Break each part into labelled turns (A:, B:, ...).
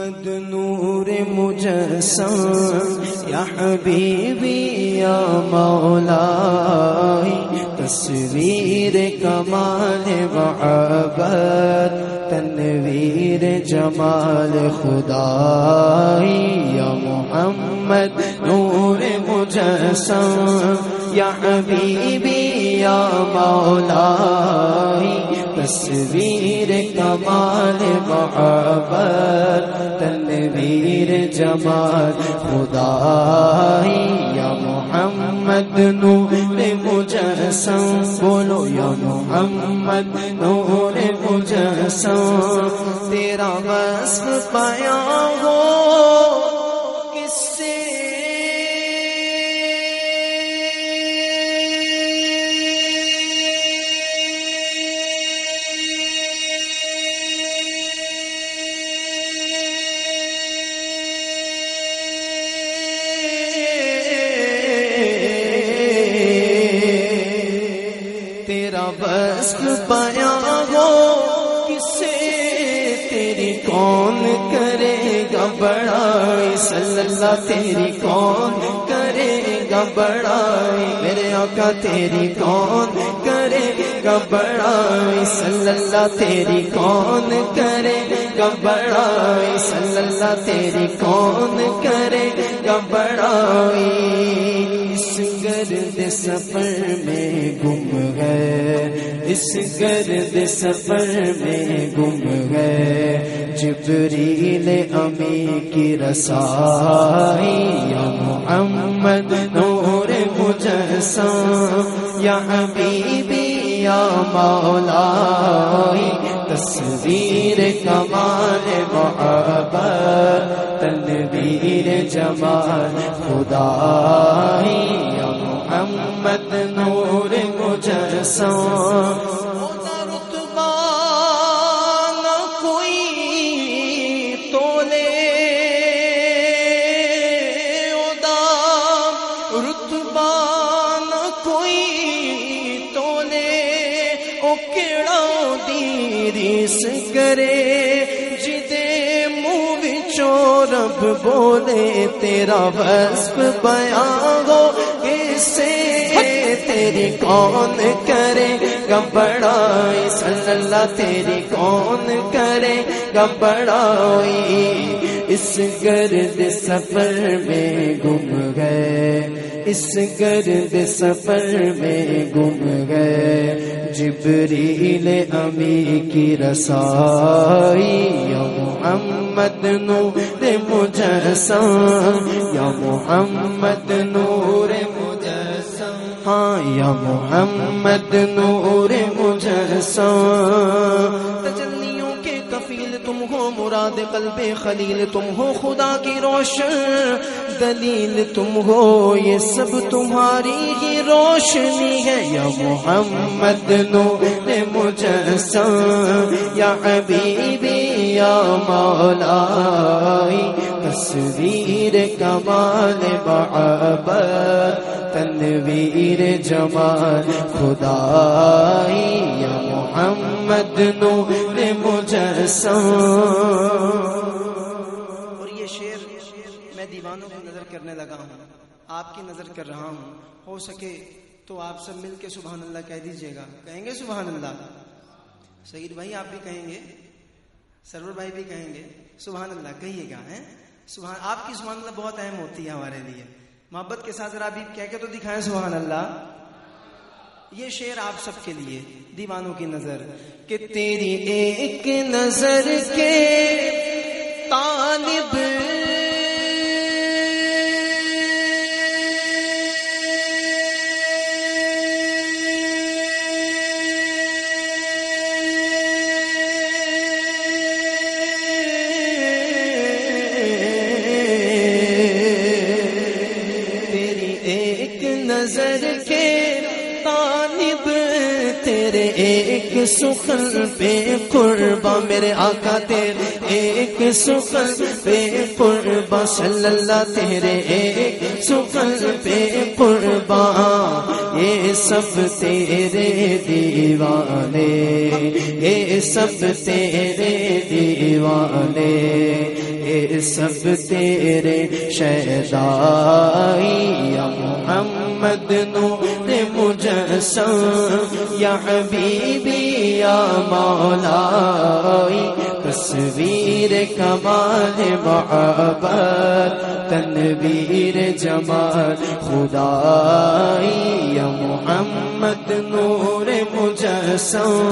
A: محمد نور مجسم، یا حبیبی، یا مولا تصویر کمال محبت تنویر جمال خدا یا محمد نور مجسم، یا حبیبی، یا مولا تصویر کمال محبت، تنویر جمال۔ خدا یا محمد، نور مجسم۔ بولو یا محمد، نور مجسم۔ تیرا وصف پایا ہو۔ گا بڑائی صلی اللہ تیری کون کرے گا بڑائی؟ میرے آقا تیری کون کرے گا بڑائی؟ صلی اللہ تیری کون کرے گا بڑائی؟ صلی اللہ تیری کون کرے گا بڑائی؟ سفر میں گم گئے اس گرد سفر میں گم گئے جبریل امی کی رسائی، یا محمد نور مجسم یا حبیبی، یا مولا تصویر کمال محبت، تنویر جمال خدا یا محمد نور مجسم رتبہ نہ کوئی ادا کوئی تولے۔ او کیڑا ریس کرے جدے منہ وچوں رب بولے، تیرا وصف بیان ہو کسے تیری کون کرے؟ گا بڑائی صلی اللہ تیری کون کرے؟ گا بڑائی اس گرد سفر میں گم گئے۔ اس گرد سفر میں گم گئے۔ جبریل امی کی رسائی، یا محمد نور مجسم یا محمد نور ہاں یا محمد نور مجسم تجلیوں کے کفیل تم ہو مراد قلب خلیل تم ہو خدا کی روشن۔ دلیل تم ہو یہ سب تمہاری ہی روشنی ہے۔ یا محمد نور مجسم یا حبیبی یا مولا تصویر کمال محبت تنویر جمال خدا یا محمد نور مجسم۔ اور یہ شعر میں دیوانوں کی نظر کرنے لگا ہوں، آپ کی نظر کر رہا ہوں۔ ہو سکے تو آپ سب مل کے سبحان اللہ کہہ دیجیے گا۔ کہیں گے سبحان اللہ؟ سعید بھائی آپ بھی کہیں گے؟ سرور بھائی بھی کہیں گے؟ سبحان اللہ، کہیے گا، ہیں؟ سبحان، آپ کی سبحان اللہ بہت اہم ہوتی ہے ہمارے لیے۔ محبت کے ساتھ ذرا بھی کہہ کے تو دکھائیں، سبحان اللہ۔ یہ شعر آپ سب کے لیے، دیوانوں کی نظر۔ کہ تیری ایک نظر کے طالب سخن پہ قربا میرے آقا تیرے، ایک سخن پہ قربا صلی اللہ تیرے، ایک سخن پہ قربا یہ سب تیرے دیوانے یہ سب تیرے دیوانے
B: سب تیرے شہدائی محمد نور مجسم یا حبیبی، یا مولائی، تصویر کمال محبت، تنویر جمال، خدائی، یا محمد نور مجسم۔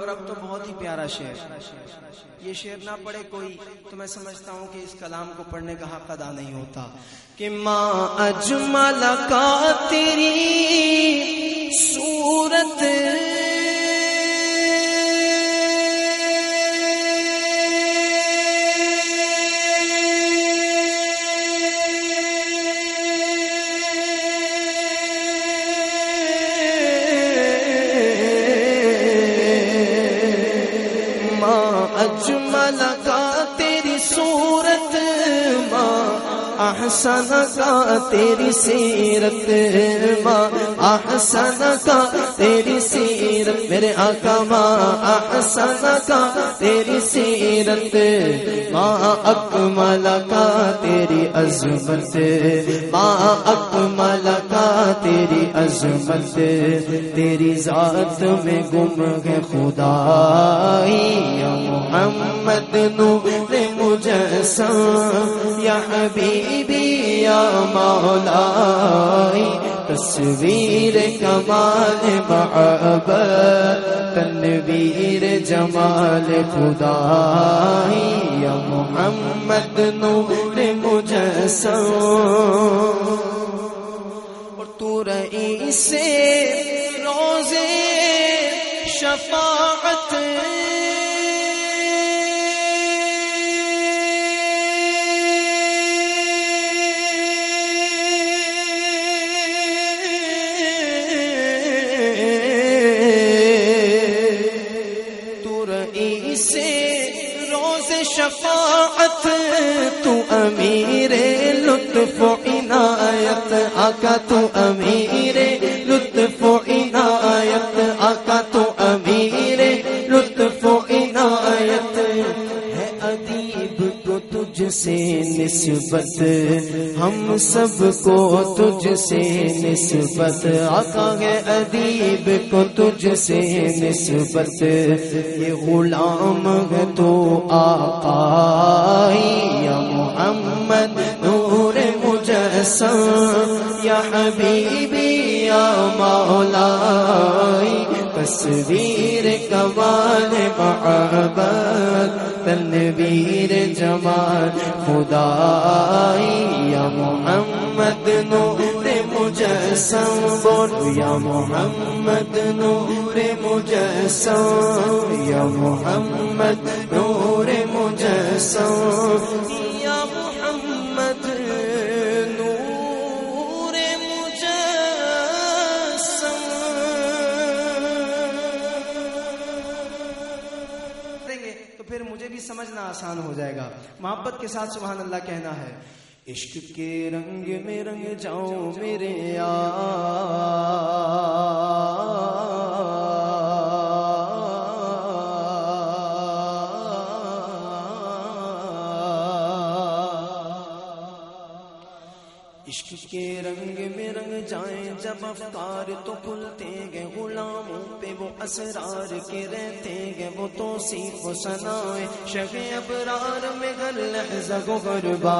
A: اور اب تو بہت ہی پیارا شعر۔ یہ شعر نہ پڑھے کوئی، تو میں سمجھتا ہوں کہ اس کلام کو پڑھنے کا حق ادا نہیں ہوتا۔ کہ ماں اجمل کا تیری صورت اجمل کا تیری صورت ماں، احسن کا تیری سیرت ماں، احسن کا تیری سیرت میرے آقا ماں، احسن کا تیری سیرت ماں، اکمل کا تیری عظمت ماں، اکمل کا تیری عظمت، تیری ذات میں گم ہے خدا یا محمد نور مجسم، یا حبیبی، یا مولائی، تصویر کمال محبت، تنویر جمال خدائی، یا محمد نور مجسم رئی سے روزے شفاعت سے روز شفاعت تو امیر لطف و عنایت آقا تو امیر، لطف و عنایت، آقا تو امیر، لطف و عنایت۔ ہے ادیب کو تجھ سے نسبت، ہم سب کو تجھ سے نسبت۔ آقا ہے ادیب کو تجھ سے نسبت، یہ غلام ہے تو آقا یا محمد۔ مجسم یا حبیبی، یا مولائی، تصویر کمال محبت، تنویر جمال، خدائی، یا محمد نور مجسم بولو یا محمد نور مجسم، یا محمد نور مجسم آسان ہو جائے گا۔ محبت کے ساتھ سبحان اللہ کہنا ہے۔ عشق کے رنگ میں رنگ جاؤں میرے عشق کے رنگ میں رنگ جائیں۔ جب افکار تو کھلتے گے غلاموں پہ وہ اسرار کے رہتے گے وہ تو صرف سنائے شگ ابرار میں گھر لحظہ کو غربا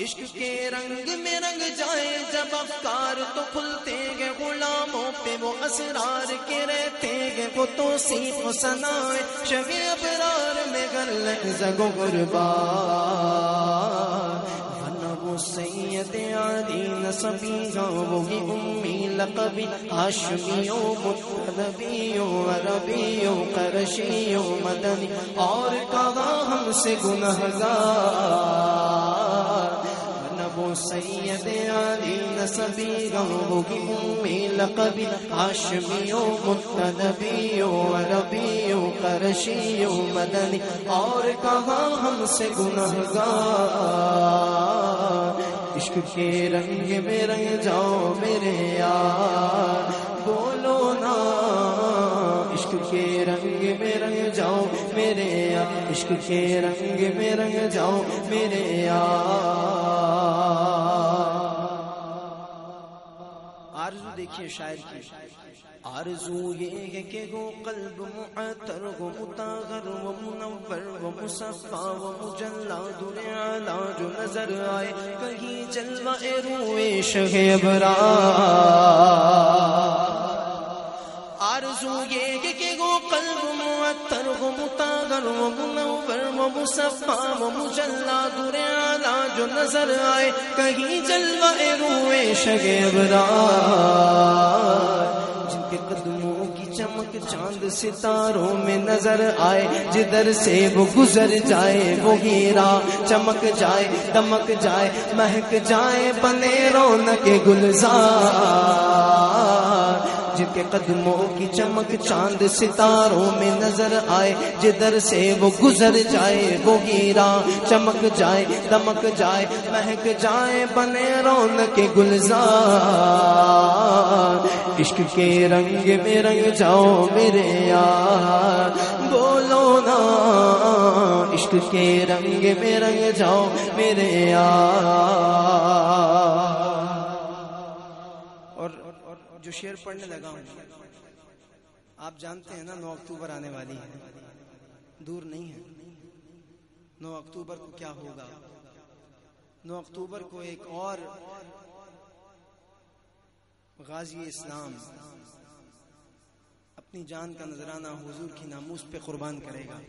A: عشق کے رنگ میں رنگ جائیں۔ جب افکار تو کھلتے گے غلاموں پہ وہ اسرار کے رہتے گے وہ تو صرف سنائے شگ ابرار میں گھر لحظہ غربا سید علی نصبی گاوی امی لقبی، ہاشمیوں مطلبیوں عربیوں، قرشیوں، مدنی، اور کہاں ہم سے گنہگار؟ وہ سید علی نصبی گاوی امی لقبی ہاشمیوں مطلبیوں عربیوں قرشیوں مدنی اور کہاں ہم سے گنہگار عشق کے رنگ میں رنگ جاؤ میرے یار، بولو نا
B: کے رنگ میں رنگ جاؤ، میرے یار عشق کے رنگ میں رنگ جاؤ، میرے
A: آرزو دیکھیے شاعر کی۔ آرزو یہ ہے کہ گو قلب معطر و متاغر و منور و مصفا و مجلا در اعلی جو نظر آئے کہیں جلوہ روئے
B: شہ برا
A: آرزو یہ ہے و متاغر و منور و مصفا و مجلا در اعلی جو نظر آئے۔ کہیں جلوہ روئے
B: شہ برا جن کے قدموں کی چمک چاند ستاروں میں نظر آئے جدھر سے وہ گزر جائے، وہ ہیرا چمک جائے، دمک جائے، مہک جائے بنے رونق گلزار۔ جن کے قدموں کی چمک چاند ستاروں میں نظر آئے جدھر سے وہ گزر جائے، وہ ہیرا چمک جائے، دمک جائے، مہک جائے بنے رونق گلزار۔ عشق کے رنگ میں رنگ جاؤ میرے یار، بولو نا۔ عشق کے رنگ میں رنگ جاؤ میرے یار۔
A: جو شعر پڑھنے لگا ہوں۔ آپ جانتے ہیں نا، نو اکتوبر آنے والی ہے۔ دور نہیں ہے۔ نو اکتوبر کو کیا ہوگا؟ نو اکتوبر کو ایک اور غازی اسلام اپنی جان کا نذرانہ حضور کی ناموس پہ قربان کرے گا۔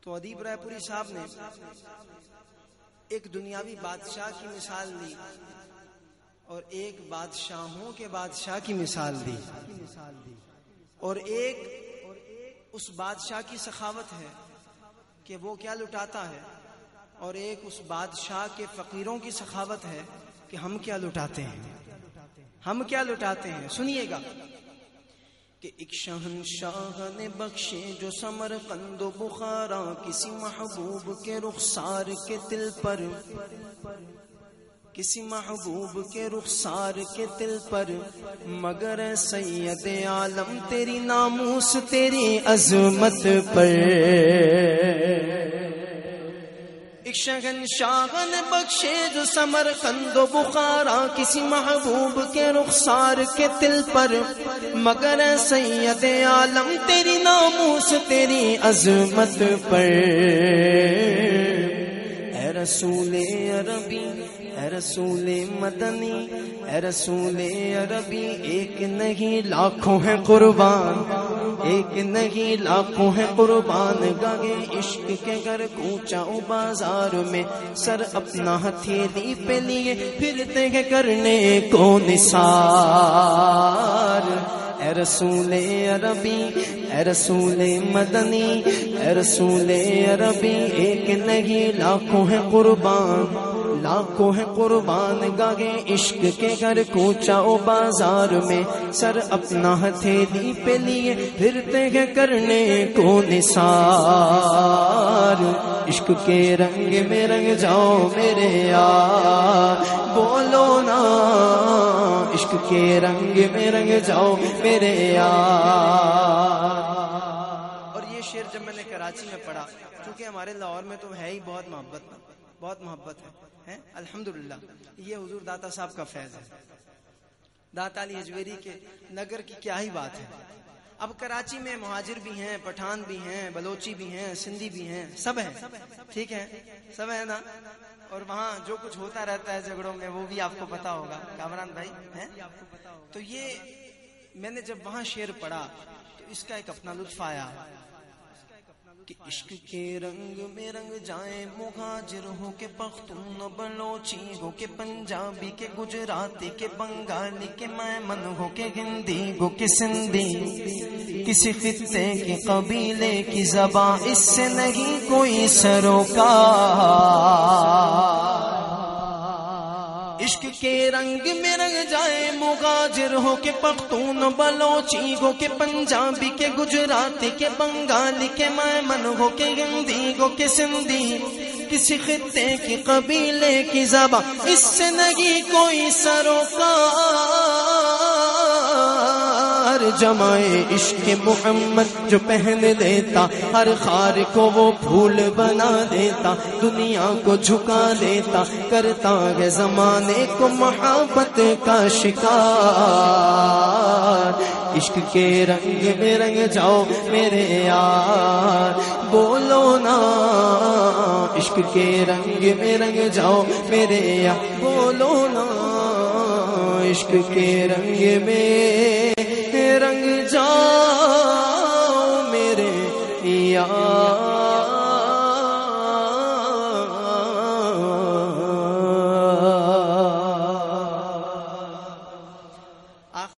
A: تو ادیب رائے پوری صاحب نے ایک دنیاوی بادشاہ کی مثال دی اور ایک بادشاہوں کے بادشاہ کی مثال دی۔ اور ایک اس بادشاہ کی سخاوت ہے کہ وہ کیا لٹاتا ہے، اور ایک اس بادشاہ کے فقیروں کی سخاوت ہے کہ ہم کیا لٹاتے ہیں۔ ہم کیا لٹاتے ہیں؟ سنیے گا۔ کہ ایک شہنشاہ نے بخشے جو سمر قند و بخارا، کسی محبوب کے رخسار کے دل پر۔ کسی محبوب کے رخسار کے دل پر۔ مگر سید عالم، تیری ناموس، تیری عظمت پر۔ ایک شگن شاغن بخشے جو سمر قند و بخارا۔ کسی محبوب کے رخسار کے دل پر۔ مگر سید عالم، تیری ناموس، تیری عظمت پر۔ اے رسول عربی اے رسول مدنی، اے رسول عربی، ایک نہیں لاکھوں ہیں قربان، ایک نہیں لاکھوں ہیں قربان۔ گاگے عشق کے گھر کوچا بازار میں سر اپنا ہتھیلی پہ لیے پھرتے ہیں کرنے کو نثار۔ اے رسول عربی، اے رسول مدنی، اے رسول عربی، ایک نہیں لاکھوں ہیں قربان۔ لاکھوں ہیں قربان گاگے عشق کے گھر کوچا بازار میں۔ سر اپنا ہتھیلی پہ لیے پھرتے ہیں کرنے کو نثار۔ عشق کے رنگ میں رنگ جاؤ میرے یار۔ بولو نا، عشق کے رنگ میں رنگ جاؤ میرے یار۔ اور یہ شعر جب میں نے کراچی میں پڑھا، کیونکہ ہمارے لاہور میں تو ہے ہی بہت محبت بہت محبت ہے۔ الحمد للہ یہ حضور داتا صاحب کا فیض ہے۔ داتا علی اجویری کے نگر کی کیا ہی بات ہے۔ اب کراچی میں مہاجر بھی ہیں، پٹھان بھی ہیں، بلوچی بھی ہیں، سندھی بھی ہیں، سب ہیں۔ ٹھیک ہے؟ سب ہے نا؟ اور وہاں جو کچھ ہوتا رہتا ہے جھگڑوں میں، وہ بھی آپ کو پتا ہوگا۔ کامران بھائی ہے تو یہ میں نے جب وہاں شعر پڑھا، تو اس کا ایک اپنا لطف آیا۔ کہ عشق کے رنگ میں رنگ جائیں، مہاجر ہو کے پختون بلوچی ہو کے پنجابی کے گجراتی کے بنگالی کے میمن ہو کے ہندی ہو کے سندھی۔ کسی خطے کے قبیلے کی زبان، اس سے نہیں کوئی سروکار۔ عشق کے رنگ میں رنگ جائے مغاجر ہو کے پختون، بلوچی ہو کے پنجابی، کے گجراتی، کے بنگالی، کے میمن ہو کے ہندی، ہو کے سندھی۔ کسی خطے کی قبیلے کی زبان، اس سے نگی کوئی سروکار۔
B: خار جمائے عشق محمد جو پہن لیتا، ہر خار کو وہ پھول بنا دیتا، دنیا کو جھکا دیتا، کرتا ہے زمانے کو محبت کا شکار۔ عشق کے رنگ میں رنگ جاؤ میرے یار، بولو نا۔ عشق کے رنگ میں رنگ جاؤ میرے یار، بولو نا۔ عشق کے رنگ میں رنگ جاؤ میرے یار